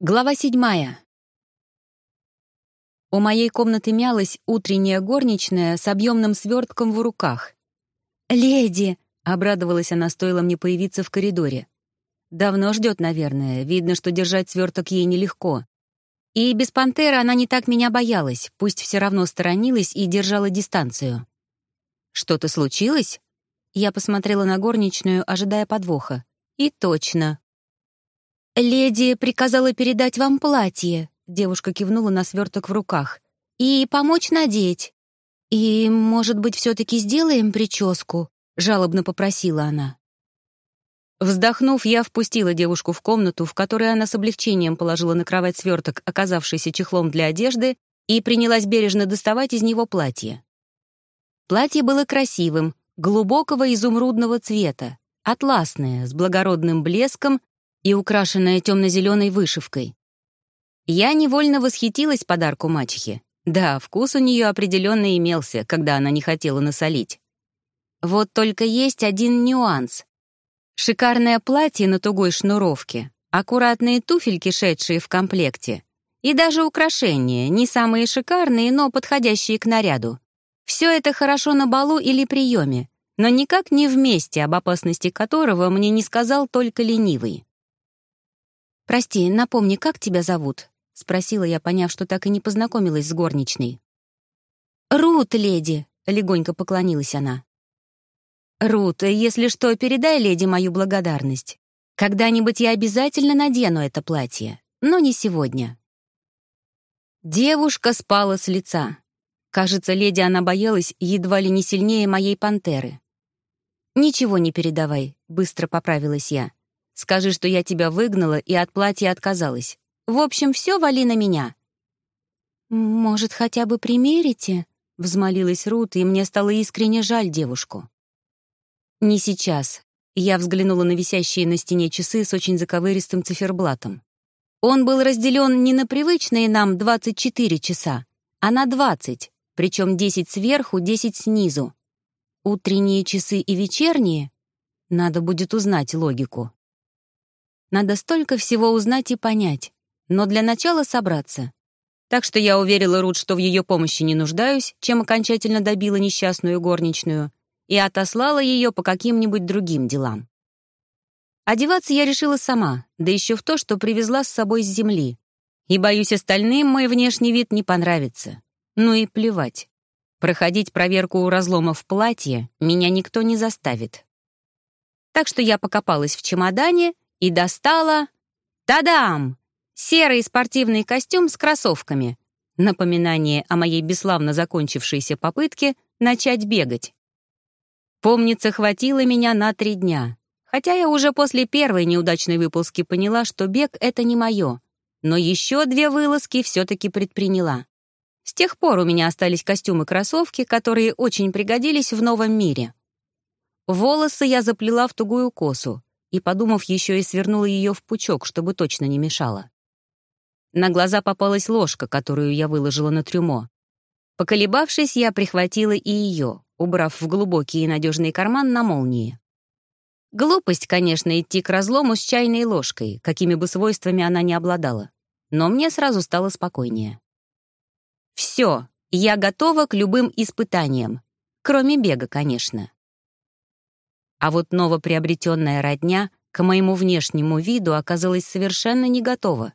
Глава седьмая. У моей комнаты мялась утренняя горничная с объемным свертком в руках. «Леди!» — обрадовалась она, стоило мне появиться в коридоре. Давно ждет, наверное, видно, что держать сверток ей нелегко. И без пантеры она не так меня боялась, пусть все равно сторонилась и держала дистанцию. «Что-то случилось?» Я посмотрела на горничную, ожидая подвоха. И точно, «Леди приказала передать вам платье», — девушка кивнула на сверток в руках, «и помочь надеть. И, может быть, все-таки сделаем прическу?» — жалобно попросила она. Вздохнув, я впустила девушку в комнату, в которой она с облегчением положила на кровать сверток, оказавшийся чехлом для одежды, и принялась бережно доставать из него платье. Платье было красивым, глубокого изумрудного цвета, атласное, с благородным блеском и украшенная темно-зеленой вышивкой. Я невольно восхитилась подарку мачехи. Да, вкус у нее определенно имелся, когда она не хотела насолить. Вот только есть один нюанс. Шикарное платье на тугой шнуровке, аккуратные туфельки, шедшие в комплекте, и даже украшения, не самые шикарные, но подходящие к наряду. Все это хорошо на балу или приеме, но никак не вместе, об опасности которого мне не сказал только ленивый. «Прости, напомни, как тебя зовут?» — спросила я, поняв, что так и не познакомилась с горничной. «Рут, леди!» — легонько поклонилась она. «Рут, если что, передай леди мою благодарность. Когда-нибудь я обязательно надену это платье, но не сегодня». Девушка спала с лица. Кажется, леди она боялась едва ли не сильнее моей пантеры. «Ничего не передавай», — быстро поправилась я. Скажи, что я тебя выгнала и от платья отказалась. В общем, все вали на меня». «Может, хотя бы примерите?» — взмолилась Рут, и мне стало искренне жаль девушку. «Не сейчас». Я взглянула на висящие на стене часы с очень заковыристым циферблатом. Он был разделен не на привычные нам 24 часа, а на 20, причем 10 сверху, 10 снизу. Утренние часы и вечерние? Надо будет узнать логику. Надо столько всего узнать и понять, но для начала собраться. Так что я уверила Рут, что в ее помощи не нуждаюсь, чем окончательно добила несчастную горничную, и отослала ее по каким-нибудь другим делам. Одеваться я решила сама, да еще в то, что привезла с собой с земли. И, боюсь, остальным мой внешний вид не понравится. Ну и плевать. Проходить проверку у разлома в платье меня никто не заставит. Так что я покопалась в чемодане и достала... Тадам! Серый спортивный костюм с кроссовками. Напоминание о моей бесславно закончившейся попытке начать бегать. Помнится, хватило меня на три дня. Хотя я уже после первой неудачной выползки поняла, что бег — это не мое. Но еще две вылазки все-таки предприняла. С тех пор у меня остались костюмы-кроссовки, которые очень пригодились в новом мире. Волосы я заплела в тугую косу, и, подумав, еще и свернула ее в пучок, чтобы точно не мешала. На глаза попалась ложка, которую я выложила на трюмо. Поколебавшись, я прихватила и ее, убрав в глубокий и надежный карман на молнии. Глупость, конечно, идти к разлому с чайной ложкой, какими бы свойствами она ни обладала. Но мне сразу стало спокойнее. Все, я готова к любым испытаниям. Кроме бега, конечно. А вот новоприобретенная родня к моему внешнему виду оказалась совершенно не готова.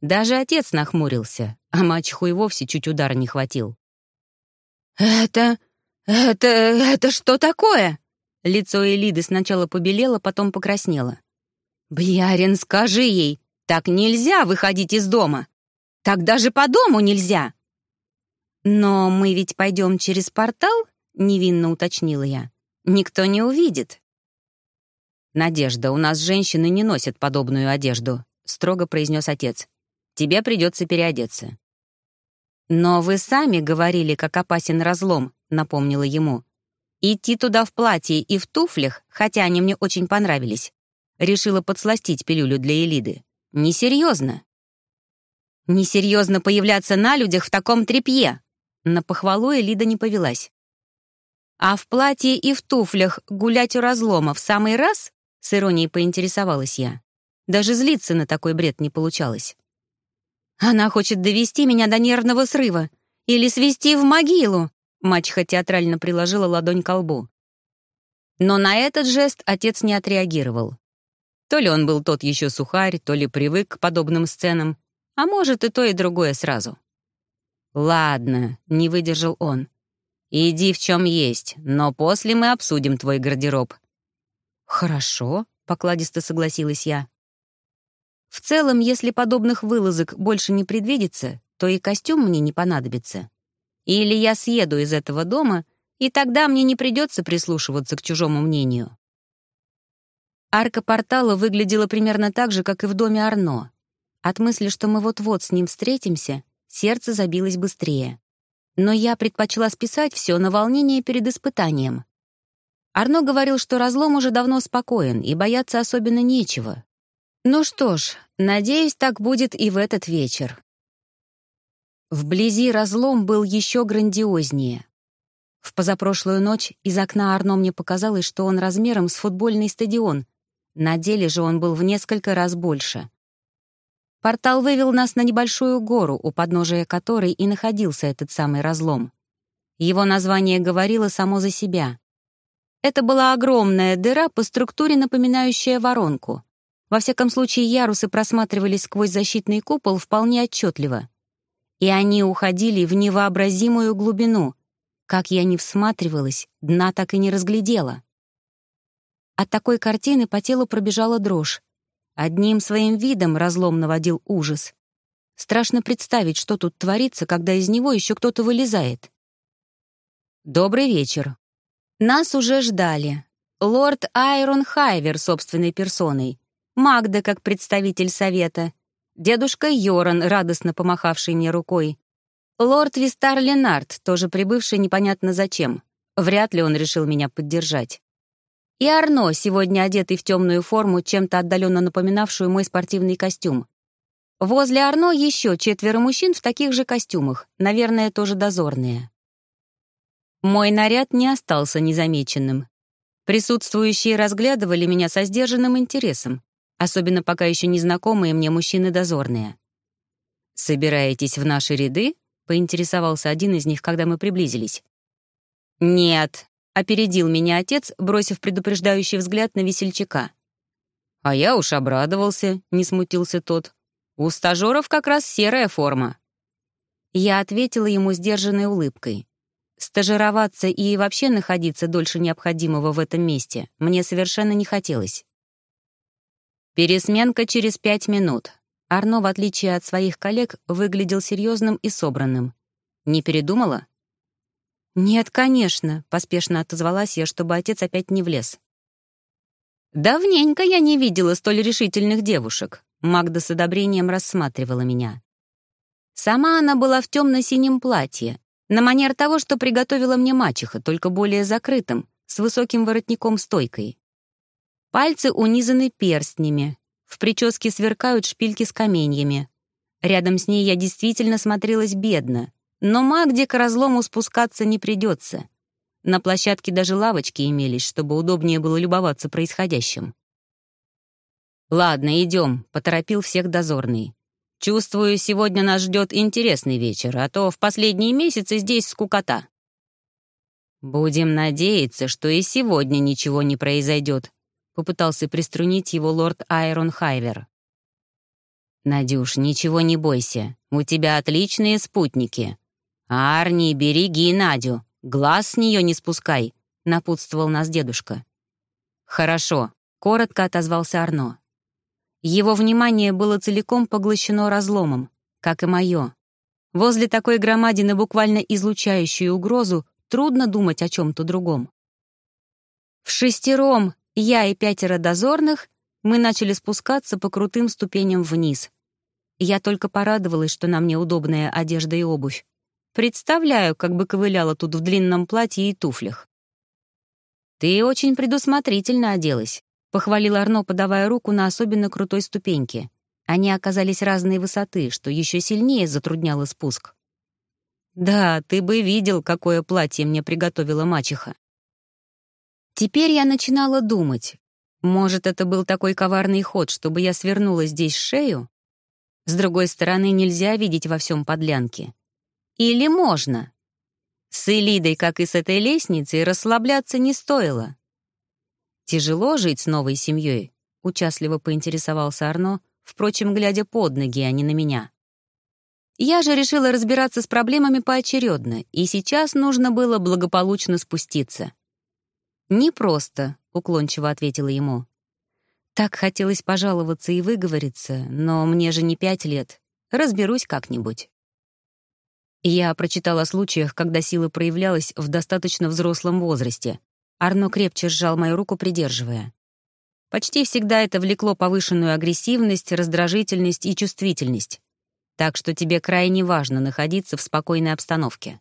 Даже отец нахмурился, а мачеху и вовсе чуть удара не хватил. «Это... это... это что такое?» Лицо Элиды сначала побелело, потом покраснело. «Блярин, скажи ей, так нельзя выходить из дома! Так даже по дому нельзя!» «Но мы ведь пойдем через портал?» — невинно уточнила я. Никто не увидит. «Надежда, у нас женщины не носят подобную одежду», — строго произнес отец. «Тебе придется переодеться». «Но вы сами говорили, как опасен разлом», — напомнила ему. «Идти туда в платье и в туфлях, хотя они мне очень понравились». Решила подсластить пилюлю для Элиды. «Несерьезно». «Несерьезно появляться на людях в таком тряпье!» На похвалу Элида не повелась. А в платье и в туфлях гулять у разлома в самый раз? С иронией поинтересовалась я. Даже злиться на такой бред не получалось. Она хочет довести меня до нервного срыва или свести в могилу. Мачеха театрально приложила ладонь к лбу. Но на этот жест отец не отреагировал. То ли он был тот еще сухарь, то ли привык к подобным сценам, а может и то, и другое сразу. «Ладно», — не выдержал он. «Иди в чем есть, но после мы обсудим твой гардероб». «Хорошо», — покладисто согласилась я. «В целом, если подобных вылазок больше не предвидится, то и костюм мне не понадобится. Или я съеду из этого дома, и тогда мне не придется прислушиваться к чужому мнению». Арка портала выглядела примерно так же, как и в доме Арно. От мысли, что мы вот-вот с ним встретимся, сердце забилось быстрее. Но я предпочла списать все на волнение перед испытанием. Арно говорил, что разлом уже давно спокоен и бояться особенно нечего. Ну что ж, надеюсь, так будет и в этот вечер. Вблизи разлом был еще грандиознее. В позапрошлую ночь из окна Арно мне показалось, что он размером с футбольный стадион, на деле же он был в несколько раз больше. Портал вывел нас на небольшую гору, у подножия которой и находился этот самый разлом. Его название говорило само за себя. Это была огромная дыра по структуре, напоминающая воронку. Во всяком случае, ярусы просматривались сквозь защитный купол вполне отчетливо. И они уходили в невообразимую глубину. Как я не всматривалась, дна так и не разглядела. От такой картины по телу пробежала дрожь. Одним своим видом разлом наводил ужас. Страшно представить, что тут творится, когда из него еще кто-то вылезает. «Добрый вечер. Нас уже ждали. Лорд Айрон Хайвер собственной персоной, Магда как представитель совета, дедушка Йоран, радостно помахавший мне рукой, лорд Вистар Ленард, тоже прибывший непонятно зачем. Вряд ли он решил меня поддержать. И Арно, сегодня одетый в темную форму, чем-то отдаленно напоминавшую мой спортивный костюм. Возле Арно еще четверо мужчин в таких же костюмах, наверное, тоже дозорные. Мой наряд не остался незамеченным. Присутствующие разглядывали меня со сдержанным интересом, особенно пока еще незнакомые мне мужчины-дозорные. «Собираетесь в наши ряды?» — поинтересовался один из них, когда мы приблизились. «Нет», Опередил меня отец, бросив предупреждающий взгляд на весельчака. «А я уж обрадовался», — не смутился тот. «У стажеров как раз серая форма». Я ответила ему сдержанной улыбкой. Стажироваться и вообще находиться дольше необходимого в этом месте мне совершенно не хотелось. Пересменка через пять минут. Арно, в отличие от своих коллег, выглядел серьезным и собранным. Не передумала? «Нет, конечно», — поспешно отозвалась я, чтобы отец опять не влез. «Давненько я не видела столь решительных девушек», — Магда с одобрением рассматривала меня. Сама она была в темно-синем платье, на манер того, что приготовила мне мачеха, только более закрытым, с высоким воротником-стойкой. Пальцы унизаны перстнями, в прическе сверкают шпильки с каменьями. Рядом с ней я действительно смотрелась бедно, но Магде к разлому спускаться не придется. На площадке даже лавочки имелись, чтобы удобнее было любоваться происходящим. «Ладно, идем», — поторопил всех дозорный. «Чувствую, сегодня нас ждет интересный вечер, а то в последние месяцы здесь скукота». «Будем надеяться, что и сегодня ничего не произойдет», — попытался приструнить его лорд Айрон Хайвер. «Надюш, ничего не бойся, у тебя отличные спутники», «Арни, береги Надю, глаз с нее не спускай», — напутствовал нас дедушка. «Хорошо», — коротко отозвался Арно. Его внимание было целиком поглощено разломом, как и мое. Возле такой громадины, буквально излучающей угрозу, трудно думать о чем-то другом. В шестером, я и пятеро дозорных, мы начали спускаться по крутым ступеням вниз. Я только порадовалась, что на мне удобная одежда и обувь. Представляю, как бы ковыляла тут в длинном платье и туфлях. «Ты очень предусмотрительно оделась», — похвалил Арно, подавая руку на особенно крутой ступеньке. Они оказались разной высоты, что еще сильнее затрудняло спуск. «Да, ты бы видел, какое платье мне приготовила мачеха». Теперь я начинала думать. Может, это был такой коварный ход, чтобы я свернула здесь шею? С другой стороны, нельзя видеть во всем подлянки. Или можно? С Элидой, как и с этой лестницей, расслабляться не стоило. «Тяжело жить с новой семьей?» — участливо поинтересовался Арно, впрочем, глядя под ноги, а не на меня. Я же решила разбираться с проблемами поочередно, и сейчас нужно было благополучно спуститься. «Непросто», — уклончиво ответила ему. Так хотелось пожаловаться и выговориться, но мне же не пять лет. Разберусь как-нибудь. Я прочитала о случаях, когда сила проявлялась в достаточно взрослом возрасте. Арно крепче сжал мою руку, придерживая. Почти всегда это влекло повышенную агрессивность, раздражительность и чувствительность. Так что тебе крайне важно находиться в спокойной обстановке.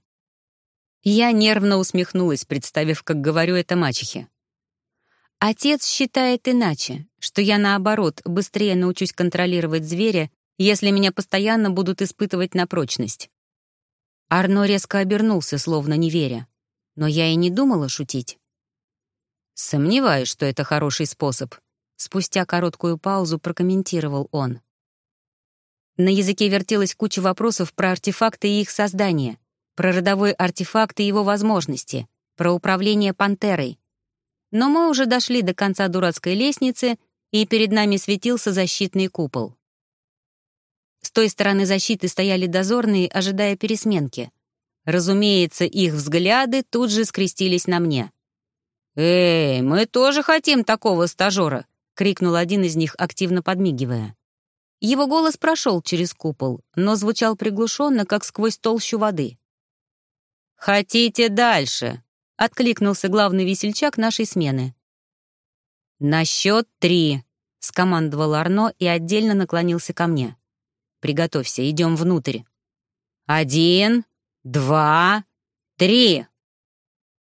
Я нервно усмехнулась, представив, как говорю это мачехе. Отец считает иначе, что я, наоборот, быстрее научусь контролировать зверя, если меня постоянно будут испытывать на прочность. Арно резко обернулся, словно не веря. Но я и не думала шутить. «Сомневаюсь, что это хороший способ», — спустя короткую паузу прокомментировал он. На языке вертелась куча вопросов про артефакты и их создание, про родовой артефакт и его возможности, про управление пантерой, но мы уже дошли до конца дурацкой лестницы, и перед нами светился защитный купол. С той стороны защиты стояли дозорные, ожидая пересменки. Разумеется, их взгляды тут же скрестились на мне. «Эй, мы тоже хотим такого стажера!» — крикнул один из них, активно подмигивая. Его голос прошел через купол, но звучал приглушенно, как сквозь толщу воды. «Хотите дальше?» откликнулся главный весельчак нашей смены. «На счет три», — скомандовал Арно и отдельно наклонился ко мне. «Приготовься, идем внутрь». «Один, два, три!»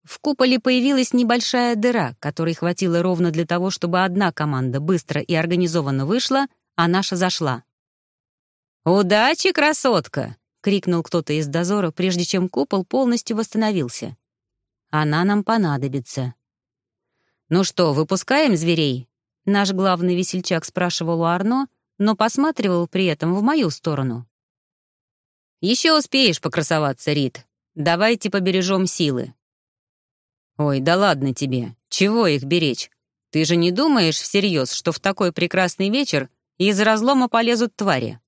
В куполе появилась небольшая дыра, которой хватило ровно для того, чтобы одна команда быстро и организованно вышла, а наша зашла. «Удачи, красотка!» — крикнул кто-то из дозора, прежде чем купол полностью восстановился. Она нам понадобится. «Ну что, выпускаем зверей?» Наш главный весельчак спрашивал у Арно, но посматривал при этом в мою сторону. «Еще успеешь покрасоваться, Рит. Давайте побережем силы». «Ой, да ладно тебе. Чего их беречь? Ты же не думаешь всерьез, что в такой прекрасный вечер из разлома полезут твари?»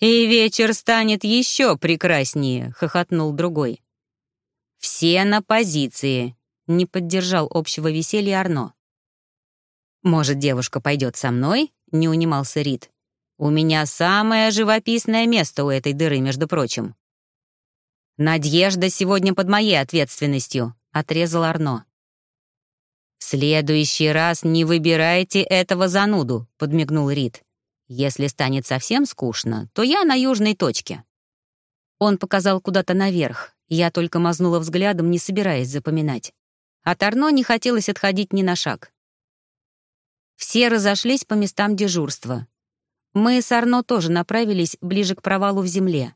«И вечер станет еще прекраснее», — хохотнул другой. «Все на позиции», — не поддержал общего веселья Арно. «Может, девушка пойдет со мной?» — не унимался Рид. «У меня самое живописное место у этой дыры, между прочим». «Надежда сегодня под моей ответственностью», — отрезал Арно. «В следующий раз не выбирайте этого зануду», — подмигнул Рид. «Если станет совсем скучно, то я на южной точке». Он показал куда-то наверх, я только мазнула взглядом, не собираясь запоминать. От Арно не хотелось отходить ни на шаг. Все разошлись по местам дежурства. Мы с Арно тоже направились ближе к провалу в земле.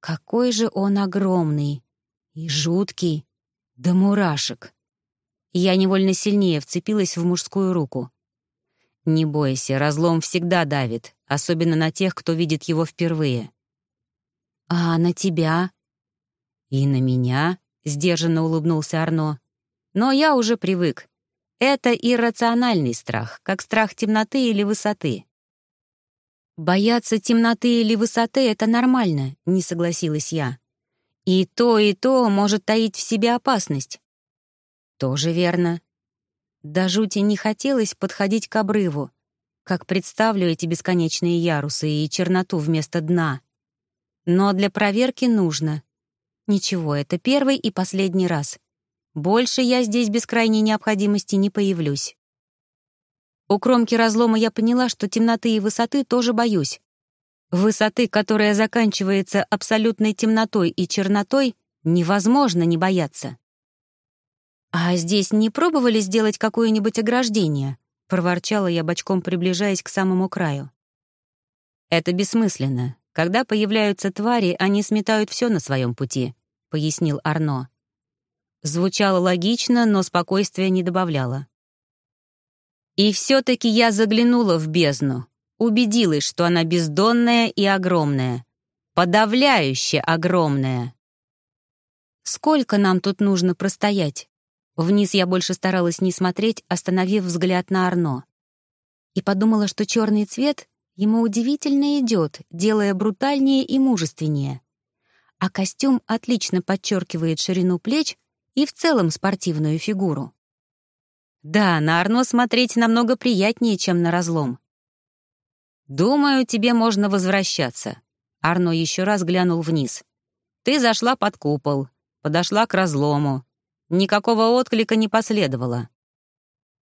Какой же он огромный и жуткий, да мурашек. Я невольно сильнее вцепилась в мужскую руку. Не бойся, разлом всегда давит, особенно на тех, кто видит его впервые. «А на тебя?» «И на меня?» — сдержанно улыбнулся Арно. «Но я уже привык. Это иррациональный страх, как страх темноты или высоты». «Бояться темноты или высоты — это нормально», — не согласилась я. «И то, и то может таить в себе опасность». «Тоже верно». До жути не хотелось подходить к обрыву, как представлю эти бесконечные ярусы и черноту вместо дна. Но для проверки нужно. Ничего, это первый и последний раз. Больше я здесь без крайней необходимости не появлюсь. У кромки разлома я поняла, что темноты и высоты тоже боюсь. Высоты, которая заканчивается абсолютной темнотой и чернотой, невозможно не бояться. «А здесь не пробовали сделать какое-нибудь ограждение?» — проворчала я бочком, приближаясь к самому краю. «Это бессмысленно. Когда появляются твари, они сметают все на своем пути», — пояснил Арно. Звучало логично, но спокойствия не добавляло. И все-таки я заглянула в бездну. убедилась, что она бездонная и огромная. Подавляюще огромная. Сколько нам тут нужно простоять? Вниз я больше старалась не смотреть, остановив взгляд на Арно. И подумала, что черный цвет ему удивительно идет, делая брутальнее и мужественнее. А костюм отлично подчеркивает ширину плеч и в целом спортивную фигуру. Да, на Арно смотреть намного приятнее, чем на разлом. «Думаю, тебе можно возвращаться». Арно еще раз глянул вниз. «Ты зашла под купол, подошла к разлому. Никакого отклика не последовало».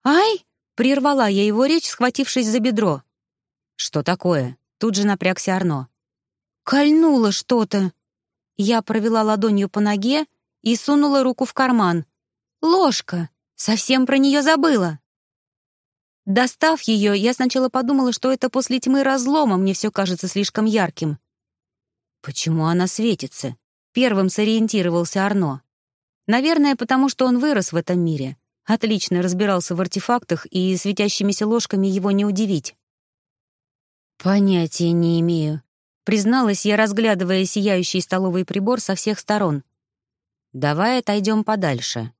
«Ай!» — прервала я его речь, схватившись за бедро. «Что такое?» — тут же напрягся Арно. «Кольнуло что-то». Я провела ладонью по ноге и сунула руку в карман. «Ложка! Совсем про нее забыла!» Достав ее, я сначала подумала, что это после тьмы разлома мне все кажется слишком ярким. «Почему она светится?» — первым сориентировался Арно. Наверное, потому что он вырос в этом мире. Отлично разбирался в артефактах, и светящимися ложками его не удивить. «Понятия не имею», — призналась я, разглядывая сияющий столовый прибор со всех сторон. «Давай отойдем подальше».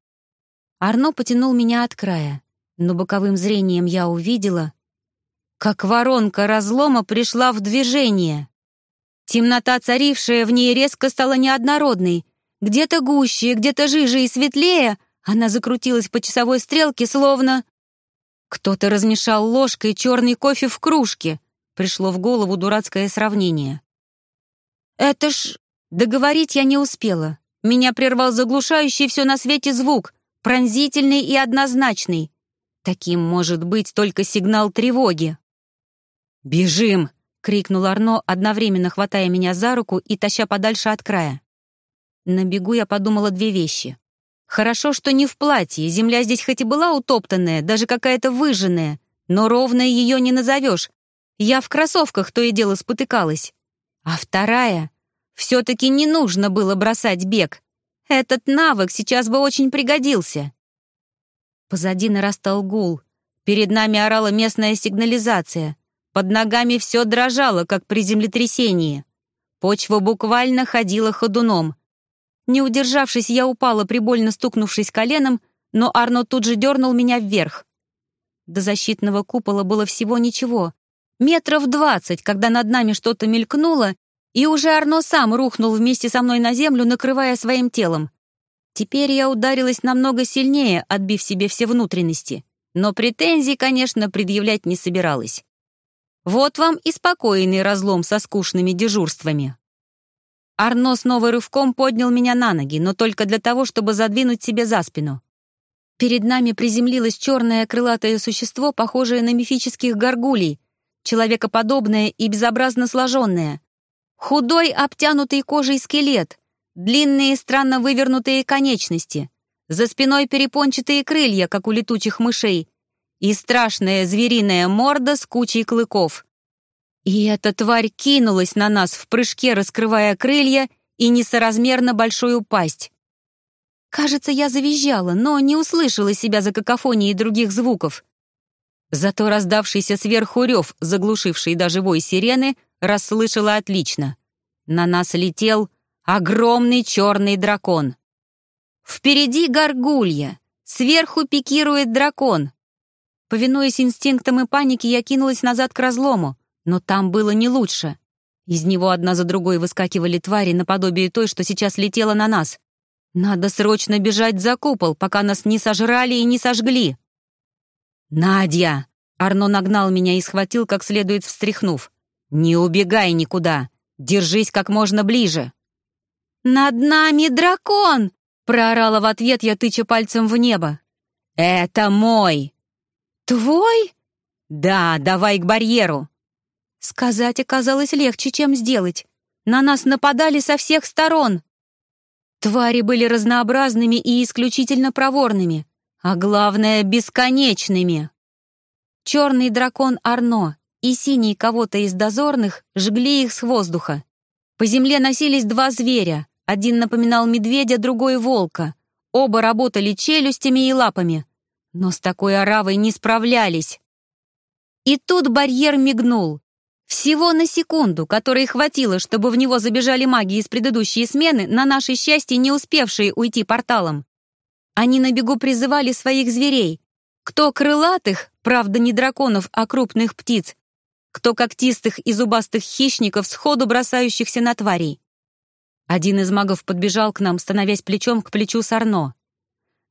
Арно потянул меня от края, но боковым зрением я увидела, как воронка разлома пришла в движение. Темнота, царившая в ней, резко стала неоднородной, где-то гуще, где-то жиже и светлее, она закрутилась по часовой стрелке, словно... Кто-то размешал ложкой черный кофе в кружке. Пришло в голову дурацкое сравнение. «Это ж...» Договорить я не успела. Меня прервал заглушающий все на свете звук, пронзительный и однозначный. Таким может быть только сигнал тревоги. «Бежим!» — крикнул Арно, одновременно хватая меня за руку и таща подальше от края. На бегу я подумала две вещи. Хорошо, что не в платье, земля здесь хоть и была утоптанная, даже какая-то выжженная, но ровной ее не назовешь. Я в кроссовках то и дело спотыкалась. А вторая — все-таки не нужно было бросать бег. Этот навык сейчас бы очень пригодился. Позади нарастал гул. Перед нами орала местная сигнализация. Под ногами все дрожало, как при землетрясении. Почва буквально ходила ходуном. Не удержавшись, я упала, прибольно стукнувшись коленом, но Арно тут же дернул меня вверх. До защитного купола было всего ничего. Метров двадцать, когда над нами что-то мелькнуло, и уже Арно сам рухнул вместе со мной на землю, накрывая своим телом. Теперь я ударилась намного сильнее, отбив себе все внутренности. Но претензий, конечно, предъявлять не собиралась. Вот вам и спокойный разлом со скучными дежурствами. Арно снова рывком поднял меня на ноги, но только для того, чтобы задвинуть себе за спину. Перед нами приземлилось черное крылатое существо, похожее на мифических горгулей, человекоподобное и безобразно сложенное. Худой, обтянутый кожей скелет, длинные, странно вывернутые конечности, за спиной перепончатые крылья, как у летучих мышей, и страшная звериная морда с кучей клыков. И эта тварь кинулась на нас в прыжке, раскрывая крылья и несоразмерно большую пасть. Кажется, я завизжала, но не услышала себя за какофонией других звуков. Зато раздавшийся сверху рев, заглушивший даже вой сирены, расслышала отлично. На нас летел огромный черный дракон. Впереди горгулья, сверху пикирует дракон. Повинуясь инстинктам и панике, я кинулась назад к разлому. Но там было не лучше. Из него одна за другой выскакивали твари наподобие той, что сейчас летела на нас. Надо срочно бежать за купол, пока нас не сожрали и не сожгли. «Надя!» — Арно нагнал меня и схватил, как следует встряхнув. «Не убегай никуда! Держись как можно ближе!» «Над нами дракон!» — проорала в ответ я, тыча пальцем в небо. «Это мой!» «Твой?» «Да, давай к барьеру!» Сказать оказалось легче, чем сделать. На нас нападали со всех сторон. Твари были разнообразными и исключительно проворными, а главное — бесконечными. Черный дракон Арно и синий кого-то из дозорных жгли их с воздуха. По земле носились два зверя, один напоминал медведя, другой — волка. Оба работали челюстями и лапами, но с такой оравой не справлялись. И тут барьер мигнул. Всего на секунду, которой хватило, чтобы в него забежали маги из предыдущей смены, на наше счастье не успевшие уйти порталом. Они на бегу призывали своих зверей. Кто крылатых, правда не драконов, а крупных птиц, кто когтистых и зубастых хищников, сходу бросающихся на тварей. Один из магов подбежал к нам, становясь плечом к плечу с Арно.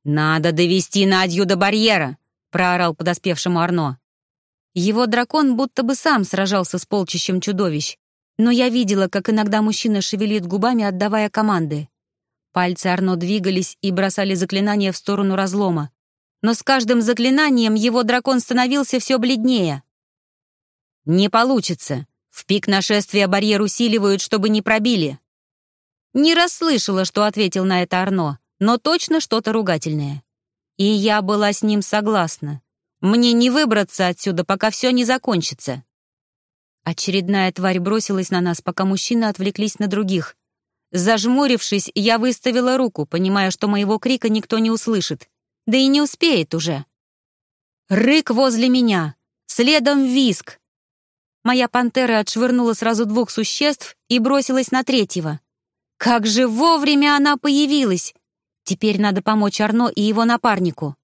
«Надо довести Надью до барьера!» — проорал подоспевшему Арно. Его дракон будто бы сам сражался с полчищем чудовищ, но я видела, как иногда мужчина шевелит губами, отдавая команды. Пальцы Арно двигались и бросали заклинания в сторону разлома. Но с каждым заклинанием его дракон становился все бледнее. «Не получится. В пик нашествия барьер усиливают, чтобы не пробили». Не расслышала, что ответил на это Арно, но точно что-то ругательное. И я была с ним согласна. Мне не выбраться отсюда, пока все не закончится. Очередная тварь бросилась на нас, пока мужчины отвлеклись на других. Зажмурившись, я выставила руку, понимая, что моего крика никто не услышит. Да и не успеет уже. Рык возле меня, следом виск. Моя пантера отшвырнула сразу двух существ и бросилась на третьего. Как же вовремя она появилась! Теперь надо помочь Арно и его напарнику.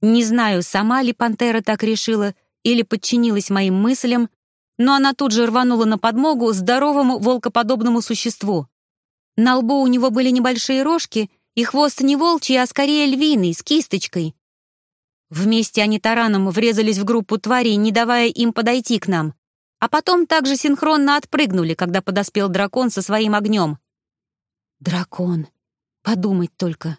Не знаю, сама ли пантера так решила или подчинилась моим мыслям, но она тут же рванула на подмогу здоровому волкоподобному существу. На лбу у него были небольшие рожки, и хвост не волчий, а скорее львиный, с кисточкой. Вместе они тараном врезались в группу тварей, не давая им подойти к нам а потом также синхронно отпрыгнули, когда подоспел дракон со своим огнем. Дракон. Подумать только.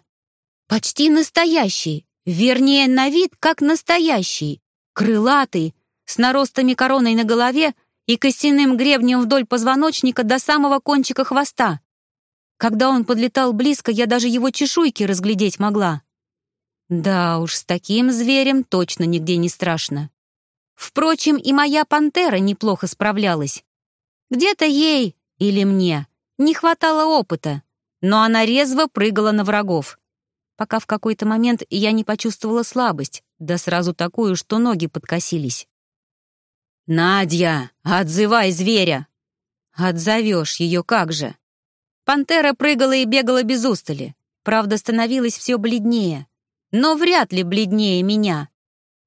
Почти настоящий, вернее, на вид как настоящий, крылатый, с наростами короной на голове и костяным гребнем вдоль позвоночника до самого кончика хвоста. Когда он подлетал близко, я даже его чешуйки разглядеть могла. Да уж, с таким зверем точно нигде не страшно. Впрочем, и моя пантера неплохо справлялась. Где-то ей или мне не хватало опыта, но она резво прыгала на врагов. Пока в какой-то момент я не почувствовала слабость, да сразу такую, что ноги подкосились. «Надя, отзывай зверя!» «Отзовешь ее как же!» Пантера прыгала и бегала без устали. Правда, становилась все бледнее. Но вряд ли бледнее меня.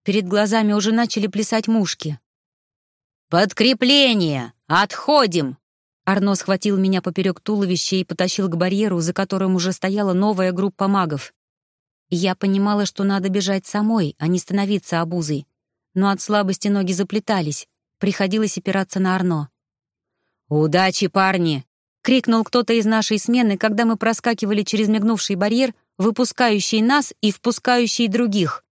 Перед глазами уже начали плясать мушки. «Подкрепление! Отходим!» Арно схватил меня поперек туловища и потащил к барьеру, за которым уже стояла новая группа магов. Я понимала, что надо бежать самой, а не становиться обузой. Но от слабости ноги заплетались, приходилось опираться на Арно. «Удачи, парни!» — крикнул кто-то из нашей смены, когда мы проскакивали через мигнувший барьер, выпускающий нас и впускающий других.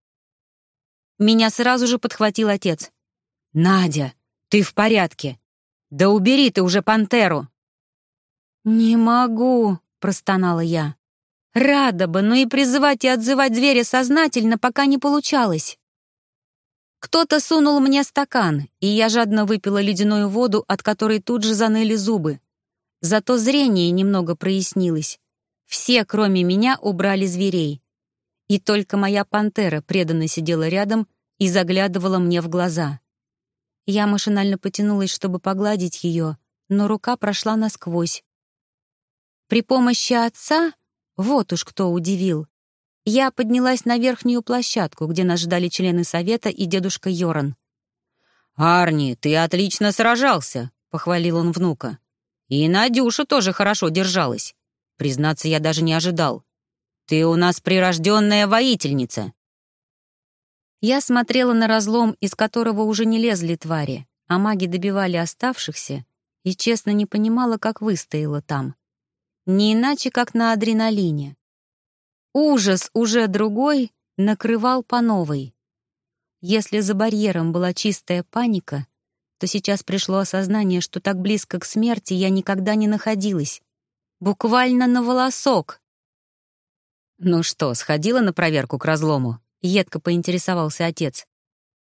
Меня сразу же подхватил отец. «Надя, ты в порядке? Да убери ты уже пантеру!» «Не могу», — простонала я. «Рада бы, но и призывать и отзывать зверя сознательно пока не получалось». Кто-то сунул мне стакан, и я жадно выпила ледяную воду, от которой тут же заныли зубы. Зато зрение немного прояснилось. Все, кроме меня, убрали зверей. И только моя пантера преданно сидела рядом и заглядывала мне в глаза. Я машинально потянулась, чтобы погладить ее, но рука прошла насквозь. При помощи отца, вот уж кто удивил, я поднялась на верхнюю площадку, где нас ждали члены совета и дедушка Йоран. «Арни, ты отлично сражался», — похвалил он внука. «И Надюша тоже хорошо держалась. Признаться, я даже не ожидал. Ты у нас прирожденная воительница. Я смотрела на разлом, из которого уже не лезли твари, а маги добивали оставшихся, и честно не понимала, как выстояла там. Не иначе, как на адреналине. Ужас уже другой накрывал по новой. Если за барьером была чистая паника, то сейчас пришло осознание, что так близко к смерти я никогда не находилась. Буквально на волосок. «Ну что, сходила на проверку к разлому?» — едко поинтересовался отец.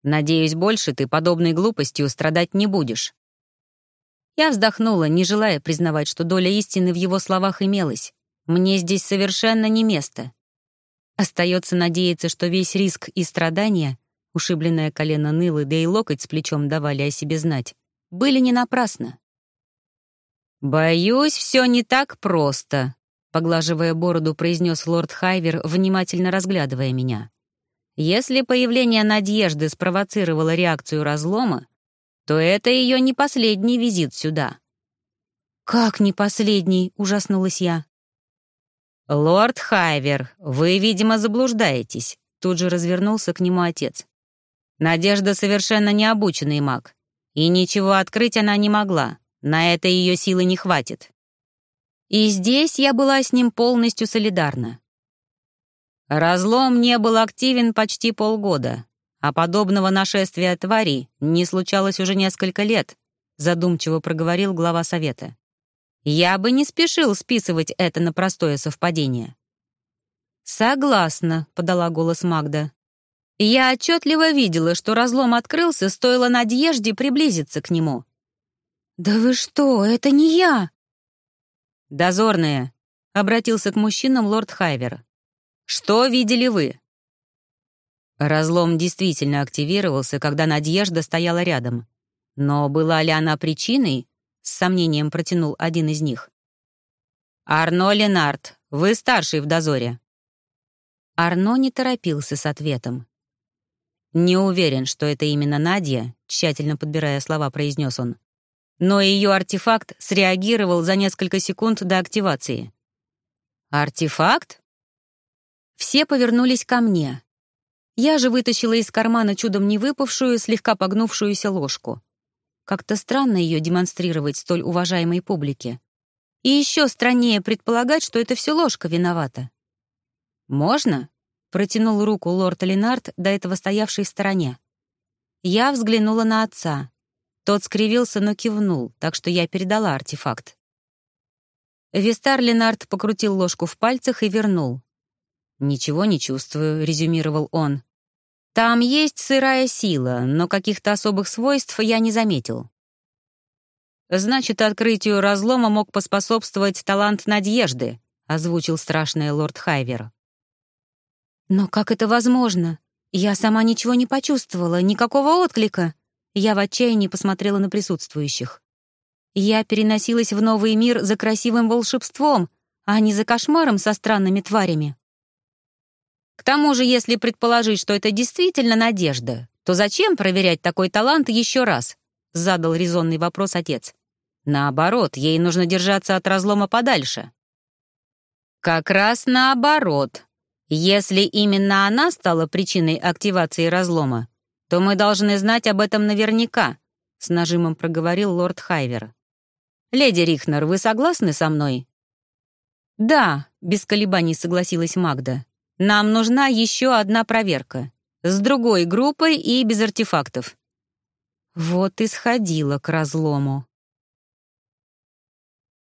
«Надеюсь, больше ты подобной глупостью страдать не будешь». Я вздохнула, не желая признавать, что доля истины в его словах имелась. Мне здесь совершенно не место. Остается надеяться, что весь риск и страдания ушибленное колено ныло, да и локоть с плечом давали о себе знать, были не напрасно. «Боюсь, все не так просто», — поглаживая бороду, произнес лорд Хайвер, внимательно разглядывая меня. «Если появление Надежды спровоцировало реакцию разлома, то это ее не последний визит сюда». «Как не последний?» — ужаснулась я. «Лорд Хайвер, вы, видимо, заблуждаетесь», — тут же развернулся к нему отец. «Надежда совершенно необученный маг, и ничего открыть она не могла, на это ее силы не хватит». И здесь я была с ним полностью солидарна. Разлом не был активен почти полгода, а подобного нашествия тварей не случалось уже несколько лет, задумчиво проговорил глава совета. Я бы не спешил списывать это на простое совпадение. «Согласна», — подала голос Магда. «Я отчетливо видела, что разлом открылся, стоило Надежде приблизиться к нему». «Да вы что, это не я!» «Дозорные», — обратился к мужчинам лорд Хайвер. «Что видели вы?» Разлом действительно активировался, когда Надежда стояла рядом. Но была ли она причиной, — с сомнением протянул один из них. «Арно Ленард, вы старший в дозоре». Арно не торопился с ответом. «Не уверен, что это именно Надя», — тщательно подбирая слова, произнес он. Но ее артефакт среагировал за несколько секунд до активации. «Артефакт?» Все повернулись ко мне. Я же вытащила из кармана чудом не выпавшую, слегка погнувшуюся ложку. Как-то странно ее демонстрировать столь уважаемой публике. И еще страннее предполагать, что это все ложка виновата. «Можно?» — протянул руку лорд Ленард, до этого стоявший в стороне. Я взглянула на отца. Тот скривился, но кивнул, так что я передала артефакт. Вистар Ленард покрутил ложку в пальцах и вернул. «Ничего не чувствую», — резюмировал он. Там есть сырая сила, но каких-то особых свойств я не заметил. Значит, открытию разлома мог поспособствовать талант надежды, озвучил страшный лорд Хайвер. Но как это возможно? Я сама ничего не почувствовала, никакого отклика. Я в отчаянии посмотрела на присутствующих. Я переносилась в новый мир за красивым волшебством, а не за кошмаром со странными тварями. К тому же, если предположить, что это действительно надежда, то зачем проверять такой талант еще раз? Задал резонный вопрос отец. Наоборот, ей нужно держаться от разлома подальше. Как раз наоборот. Если именно она стала причиной активации разлома, то мы должны знать об этом наверняка, с нажимом проговорил лорд Хайвер. «Леди Рихнер, вы согласны со мной?» «Да», — без колебаний согласилась Магда. Нам нужна еще одна проверка. С другой группой и без артефактов. Вот и сходила к разлому.